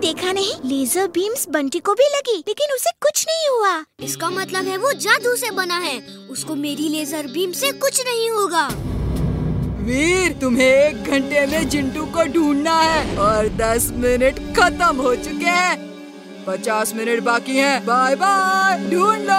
देखा नहीं? Laser beams Bunty को भी लगी, लेकिन उसे कुछ नहीं हुआ। इसका मतलब है वो जादू से बना है। उसको मेरी लेजर बीम से कुछ नहीं होगा। वीर, तुम्हें एक घंटे में चिंटू को ढूंढना है, और दस मिनट खत्म हो चुके हैं। पचास मिनट बाकी हैं। बाय बाय ढूंढ